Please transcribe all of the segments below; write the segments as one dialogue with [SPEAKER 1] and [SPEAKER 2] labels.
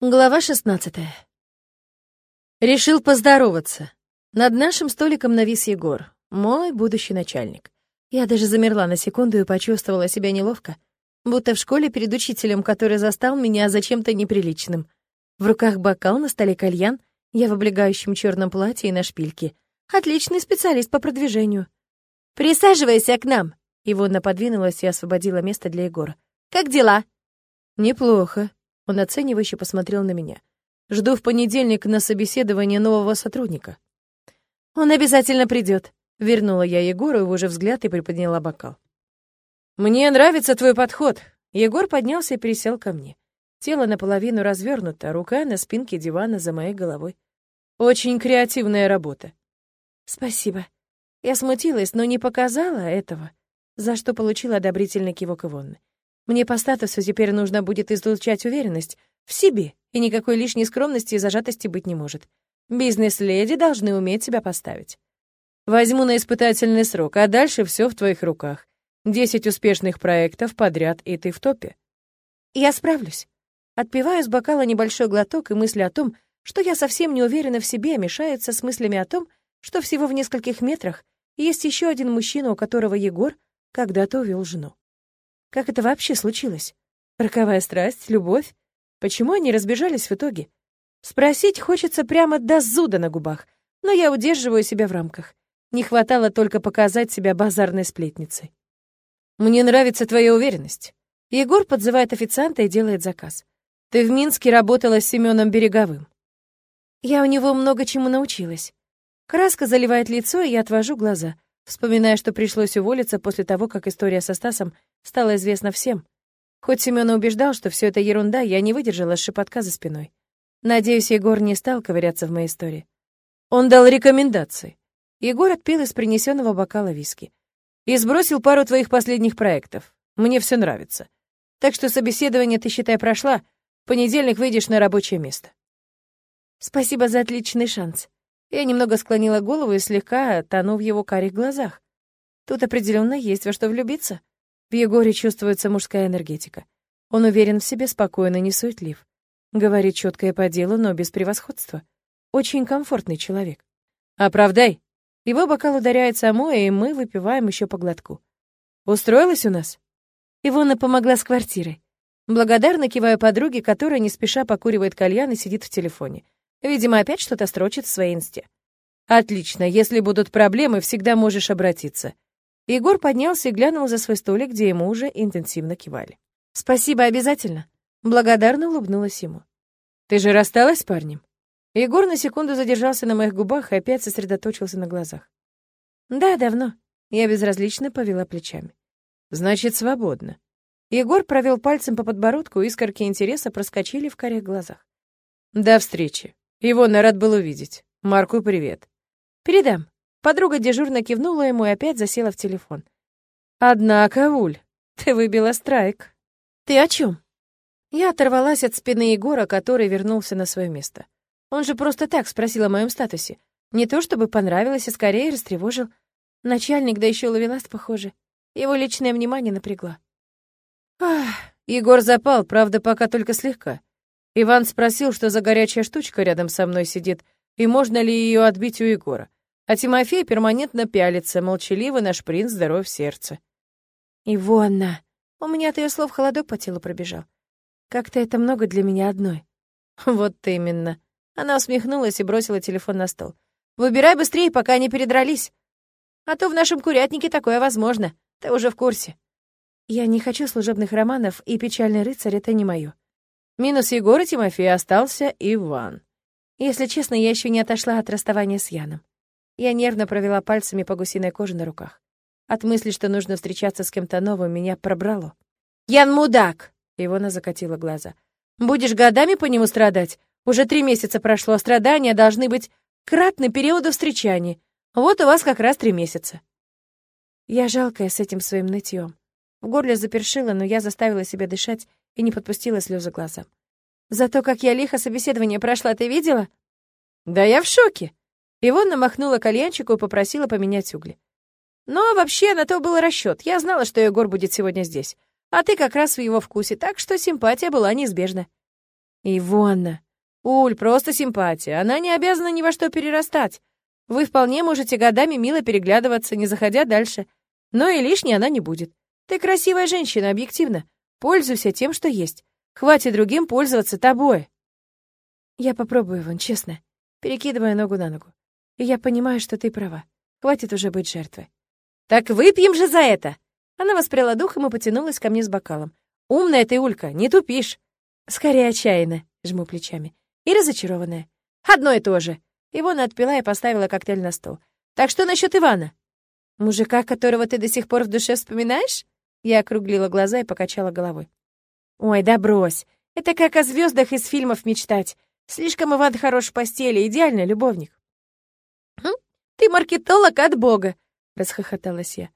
[SPEAKER 1] Глава 16. Решил поздороваться. Над нашим столиком навис Егор, мой будущий начальник. Я даже замерла на секунду и почувствовала себя неловко, будто в школе перед учителем, который застал меня за чем-то неприличным. В руках бокал, на столе кальян, я в облегающем черном платье и на шпильке. Отличный специалист по продвижению. «Присаживайся к нам!» Ивонна подвинулась и освободила место для Егора. «Как дела?» «Неплохо», он оценивающе посмотрел на меня. Жду в понедельник на собеседование нового сотрудника. Он обязательно придет. Вернула я Егору его же взгляд и приподняла бокал. Мне нравится твой подход. Егор поднялся и пересел ко мне. Тело наполовину развернуто, рука на спинке дивана за моей головой. Очень креативная работа. Спасибо. Я смутилась, но не показала этого, за что получила одобрительный кивок Ивонны. Мне по статусу теперь нужно будет излучать уверенность в себе, и никакой лишней скромности и зажатости быть не может. Бизнес-леди должны уметь себя поставить. Возьму на испытательный срок, а дальше все в твоих руках. Десять успешных проектов подряд, и ты в топе. Я справлюсь. Отпиваю с бокала небольшой глоток, и мысли о том, что я совсем не уверена в себе, мешаются с мыслями о том, что всего в нескольких метрах есть еще один мужчина, у которого Егор когда-то увел жену. Как это вообще случилось? Роковая страсть, любовь? Почему они разбежались в итоге? Спросить хочется прямо до зуда на губах, но я удерживаю себя в рамках. Не хватало только показать себя базарной сплетницей. «Мне нравится твоя уверенность». Егор подзывает официанта и делает заказ. «Ты в Минске работала с Семеном Береговым». Я у него много чему научилась. Краска заливает лицо, и я отвожу глаза — вспоминая, что пришлось уволиться после того, как история со Стасом стала известна всем. Хоть Семён убеждал, что все это ерунда, я не выдержала шепотка за спиной. Надеюсь, Егор не стал ковыряться в моей истории. Он дал рекомендации. Егор отпил из принесенного бокала виски. И сбросил пару твоих последних проектов. Мне все нравится. Так что собеседование ты, считай, прошла. В понедельник выйдешь на рабочее место. Спасибо за отличный шанс. Я немного склонила голову и слегка тону в его карих глазах. Тут определенно есть во что влюбиться. В Егоре чувствуется мужская энергетика. Он уверен в себе, спокойно, не суетлив. Говорит четко и по делу, но без превосходства. Очень комфортный человек. «Оправдай!» Его бокал ударяется о мой, и мы выпиваем еще по глотку. «Устроилась у нас?» Ивона помогла с квартирой. Благодарно киваю подруге, которая не спеша покуривает кальян и сидит в телефоне. Видимо, опять что-то строчит в своей инсте. «Отлично, если будут проблемы, всегда можешь обратиться». Егор поднялся и глянул за свой столик, где ему уже интенсивно кивали. «Спасибо, обязательно». Благодарно улыбнулась ему. «Ты же рассталась с парнем?» Егор на секунду задержался на моих губах и опять сосредоточился на глазах. «Да, давно». Я безразлично повела плечами. «Значит, свободно». Егор провел пальцем по подбородку, искорки интереса проскочили в карих глазах. «До встречи». Ивона рад был увидеть. Марку привет. Передам. Подруга дежурно кивнула ему и опять засела в телефон. Однако, Уль, ты выбила страйк. Ты о чем? Я оторвалась от спины Егора, который вернулся на свое место. Он же просто так спросил о моем статусе. Не то чтобы понравилось, а скорее растревожил. Начальник, да еще ловеласт, похоже. Его личное внимание напрягла. Ах, Егор запал, правда, пока только слегка. Иван спросил, что за горячая штучка рядом со мной сидит, и можно ли ее отбить у Егора. А Тимофей перманентно пялится, молчаливый наш принц, здоров в сердце. «Ивонна!» У меня от ее слов холодок по телу пробежал. «Как-то это много для меня одной». «Вот именно». Она усмехнулась и бросила телефон на стол. «Выбирай быстрее, пока не передрались. А то в нашем курятнике такое возможно. Ты уже в курсе». «Я не хочу служебных романов, и печальный рыцарь — это не мое. Минус Егор и Тимофей остался Иван. Если честно, я еще не отошла от расставания с Яном. Я нервно провела пальцами по гусиной коже на руках. От мысли, что нужно встречаться с кем-то новым, меня пробрало. «Ян мудак!» — Ивона закатила глаза. «Будешь годами по нему страдать? Уже три месяца прошло, а страдания должны быть кратны периоду встречания. Вот у вас как раз три месяца». Я жалкая с этим своим нытьем. В горле запершило, но я заставила себя дышать и не подпустила слезы глазам. «Зато как я лихо собеседование прошла, ты видела?» «Да я в шоке!» Ивонна махнула кальянчику и попросила поменять угли. «Но вообще на то был расчет. Я знала, что Егор будет сегодня здесь. А ты как раз в его вкусе, так что симпатия была неизбежна». Ивонна. Уль, просто симпатия. Она не обязана ни во что перерастать. Вы вполне можете годами мило переглядываться, не заходя дальше. Но и лишней она не будет. Ты красивая женщина, объективно. Пользуйся тем, что есть. Хватит другим пользоваться тобой. Я попробую, Вон, честно. Перекидывая ногу на ногу. И я понимаю, что ты права. Хватит уже быть жертвой. Так выпьем же за это! Она воспряла духом и потянулась ко мне с бокалом. «Умная ты, Улька, не тупишь!» «Скорее отчаянно», — жму плечами. «И разочарованная. Одно и то же». Ивона отпила и поставила коктейль на стол. «Так что насчет Ивана?» «Мужика, которого ты до сих пор в душе вспоминаешь?» Я округлила глаза и покачала головой. «Ой, да брось. Это как о звездах из фильмов мечтать. Слишком Иван хорош в постели, идеальный любовник». «Хм, ты маркетолог от бога!» — расхохоталась я.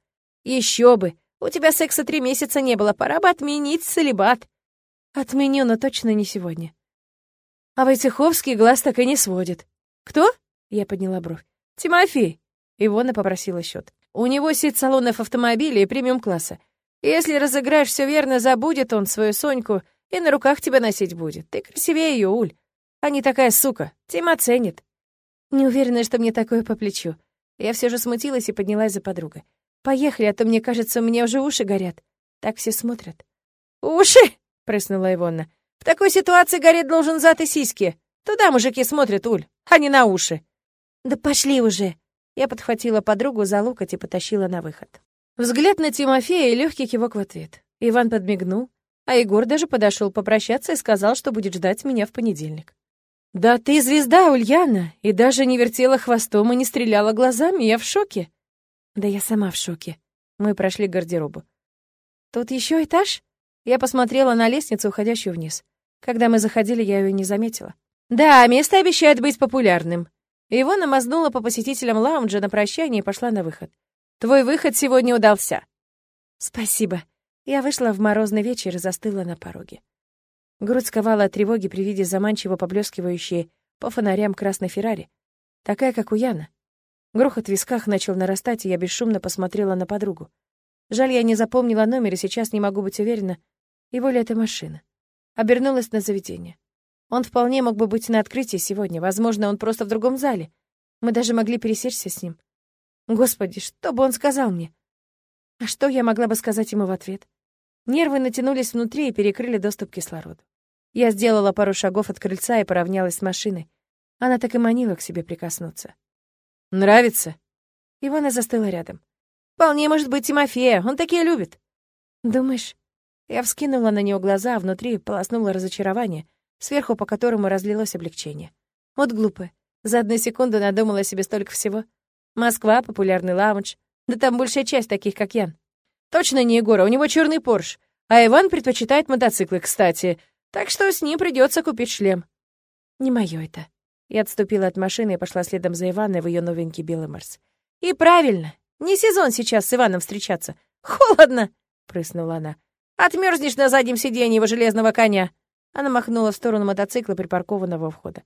[SPEAKER 1] Еще бы! У тебя секса три месяца не было, пора бы отменить целебат. Отменю, но точно не сегодня. А Войцеховский глаз так и не сводит. Кто? Я подняла бровь. Тимофей. Ивона попросила счет. У него сеть салонов автомобилей премиум-класса. Если разыграешь все верно, забудет он свою Соньку и на руках тебя носить будет. Ты красивее ее, Уль. А не такая сука. Тима ценит. Не уверена, что мне такое по плечу. Я все же смутилась и поднялась за подругой. Поехали, а то, мне кажется, у меня уже уши горят. Так все смотрят. «Уши!» — прыснула Ивонна. «В такой ситуации гореть должен зад и сиськи. Туда мужики смотрят, Уль, а не на уши». «Да пошли уже!» Я подхватила подругу за локоть и потащила на выход. Взгляд на Тимофея и легкий кивок в ответ. Иван подмигнул, а Егор даже подошел попрощаться и сказал, что будет ждать меня в понедельник. «Да ты звезда, Ульяна, и даже не вертела хвостом и не стреляла глазами, я в шоке!» Да я сама в шоке. Мы прошли гардеробу. Тут еще этаж? Я посмотрела на лестницу, уходящую вниз. Когда мы заходили, я ее не заметила. Да, место обещает быть популярным. Его намазнула по посетителям лаунжа на прощание и пошла на выход. Твой выход сегодня удался. Спасибо. Я вышла в морозный вечер и застыла на пороге. Грудь сковала от тревоги при виде заманчиво поблескивающей по фонарям красной Феррари, такая, как у Яна. Грохот в висках начал нарастать, и я бесшумно посмотрела на подругу. Жаль, я не запомнила номер, и сейчас не могу быть уверена, его ли это машина. Обернулась на заведение. Он вполне мог бы быть на открытии сегодня. Возможно, он просто в другом зале. Мы даже могли пересечься с ним. Господи, что бы он сказал мне? А что я могла бы сказать ему в ответ? Нервы натянулись внутри и перекрыли доступ к кислороду. Я сделала пару шагов от крыльца и поравнялась с машиной. Она так и манила к себе прикоснуться. Нравится?» Ивана застыла рядом. «Вполне может быть Тимофея, он такие любит». «Думаешь?» Я вскинула на него глаза, а внутри полоснуло разочарование, сверху по которому разлилось облегчение. Вот глупо. За одну секунду надумала себе столько всего. Москва, популярный лаунж. Да там большая часть таких, как Ян. Точно не Егора, у него черный Порш. А Иван предпочитает мотоциклы, кстати. Так что с ним придется купить шлем. Не мое это. Я отступила от машины и пошла следом за Иваной в ее новенький белый Марс. «И правильно! Не сезон сейчас с Иваном встречаться! Холодно!» — прыснула она. «Отмерзнешь на заднем сиденье его железного коня!» Она махнула в сторону мотоцикла, припаркованного у входа.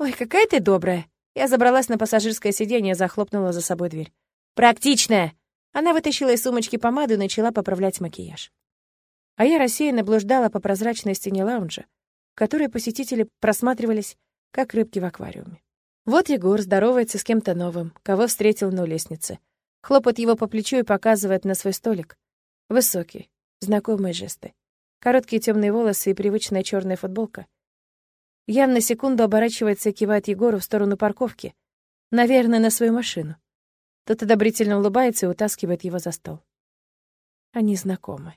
[SPEAKER 1] «Ой, какая ты добрая!» Я забралась на пассажирское сиденье и захлопнула за собой дверь. «Практичная!» Она вытащила из сумочки помаду и начала поправлять макияж. А я рассеянно блуждала по прозрачной стене лаунжа, в которой посетители просматривались как рыбки в аквариуме. Вот Егор здоровается с кем-то новым, кого встретил на лестнице. Хлопает его по плечу и показывает на свой столик. Высокий, знакомые жесты. Короткие темные волосы и привычная черная футболка. Ян на секунду оборачивается и кивает Егору в сторону парковки. Наверное, на свою машину. Тот одобрительно улыбается и утаскивает его за стол. Они знакомы.